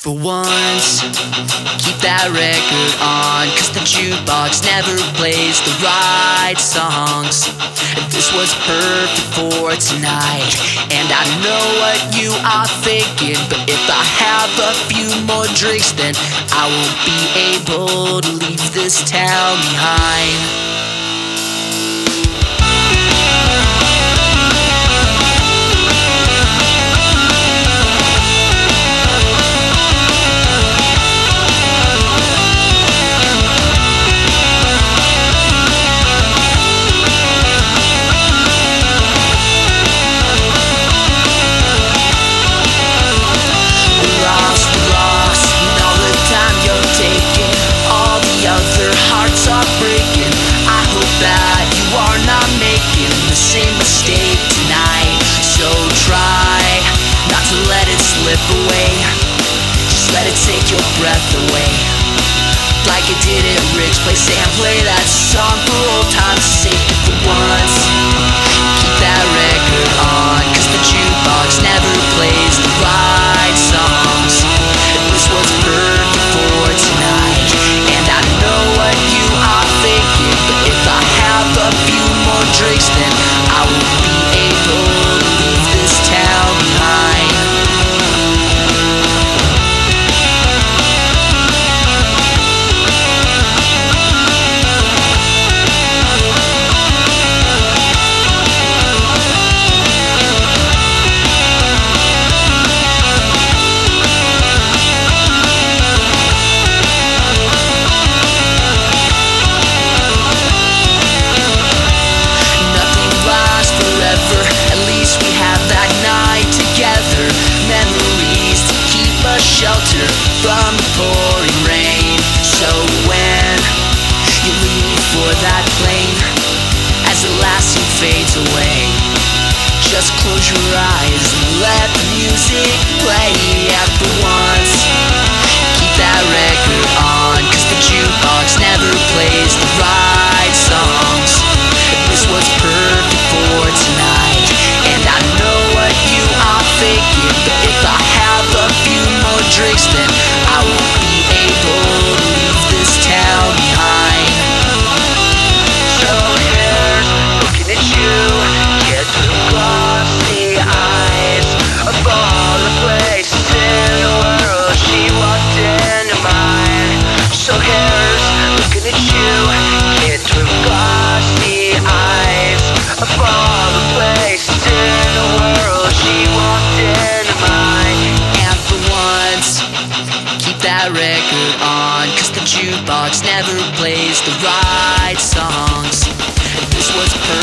For once, keep that record on Cause the jukebox never plays the right songs. This was perfect for tonight. And I know what you are thinking But if I have a few more drinks Then I won't be able to leave this town behind away. Just let it take your breath away. Like it did at Rick's place, and play that song your jukebox never plays the right songs. This was perfect